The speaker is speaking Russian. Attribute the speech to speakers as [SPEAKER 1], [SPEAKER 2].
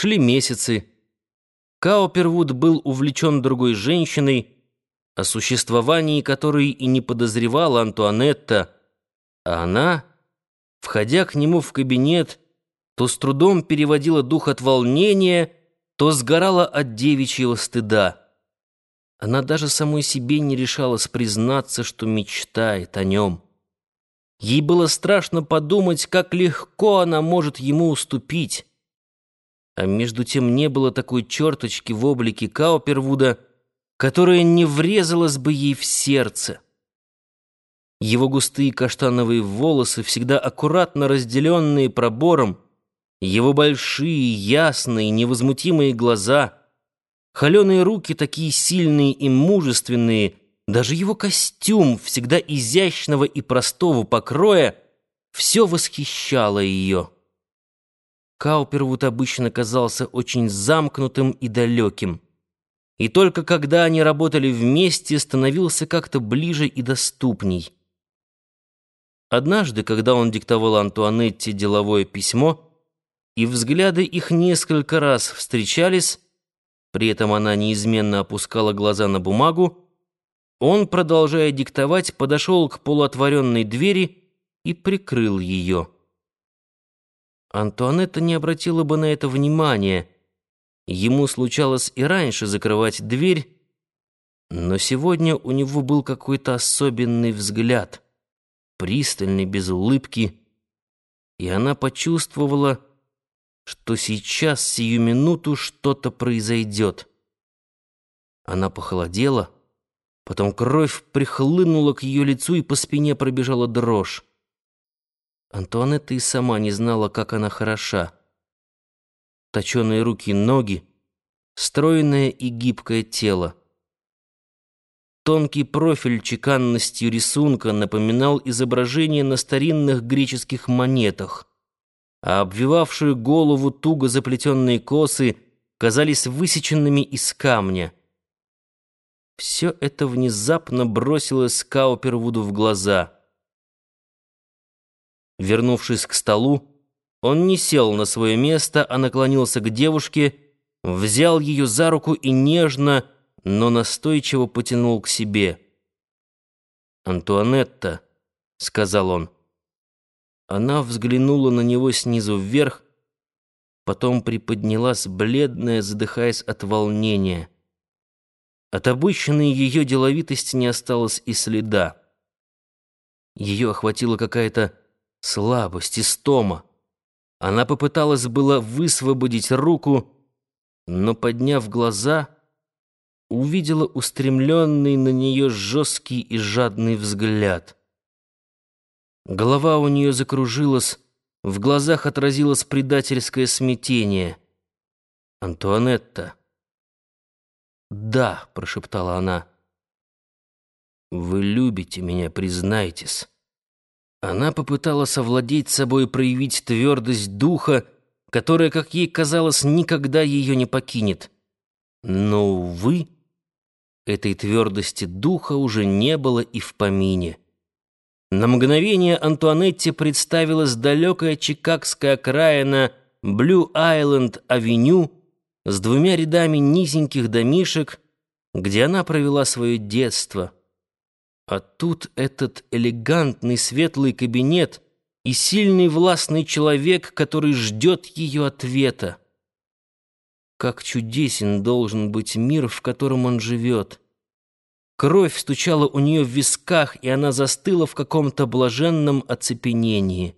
[SPEAKER 1] Шли месяцы. Каупервуд был увлечен другой женщиной, о существовании которой и не подозревала Антуанетта, а она, входя к нему в кабинет, то с трудом переводила дух от волнения, то сгорала от девичьего стыда. Она даже самой себе не решалась признаться, что мечтает о нем. Ей было страшно подумать, как легко она может ему уступить. А между тем не было такой черточки в облике Каупервуда, которая не врезалась бы ей в сердце. Его густые каштановые волосы, всегда аккуратно разделенные пробором, его большие, ясные, невозмутимые глаза, холеные руки такие сильные и мужественные, даже его костюм, всегда изящного и простого покроя, все восхищало ее. Каупервуд обычно казался очень замкнутым и далеким. И только когда они работали вместе, становился как-то ближе и доступней. Однажды, когда он диктовал Антуанетте деловое письмо, и взгляды их несколько раз встречались, при этом она неизменно опускала глаза на бумагу, он, продолжая диктовать, подошел к полуотворенной двери и прикрыл ее. Антуанетта не обратила бы на это внимания. Ему случалось и раньше закрывать дверь, но сегодня у него был какой-то особенный взгляд — пристальный, без улыбки, и она почувствовала, что сейчас, сию минуту, что-то произойдет. Она похолодела, потом кровь прихлынула к ее лицу, и по спине пробежала дрожь. Антуанетта и сама не знала, как она хороша. Точеные руки и ноги, стройное и гибкое тело. Тонкий профиль чеканностью рисунка напоминал изображение на старинных греческих монетах, а обвивавшие голову туго заплетенные косы казались высеченными из камня. Все это внезапно бросилось Каупервуду в глаза. Вернувшись к столу, он не сел на свое место, а наклонился к девушке, взял ее за руку и нежно, но настойчиво потянул к себе. «Антуанетта», — сказал он. Она взглянула на него снизу вверх, потом приподнялась, бледная, задыхаясь от волнения. От обычной ее деловитости не осталось и следа. Ее охватила какая-то слабость, истома. Она попыталась было высвободить руку, но, подняв глаза, увидела устремленный на нее жесткий и жадный взгляд. Голова у нее закружилась, в глазах отразилось предательское смятение. «Антуанетта!» «Да», — прошептала она. «Вы любите меня, признайтесь». Она попыталась овладеть собой и проявить твердость духа, которая, как ей казалось, никогда ее не покинет. Но, увы, Этой твердости духа уже не было и в помине. На мгновение Антуанетте представилась далекая чикагская окраина Блю-Айленд-авеню с двумя рядами низеньких домишек, где она провела свое детство. А тут этот элегантный светлый кабинет и сильный властный человек, который ждет ее ответа. Как чудесен должен быть мир, в котором он живет. Кровь стучала у нее в висках, и она застыла в каком-то блаженном оцепенении.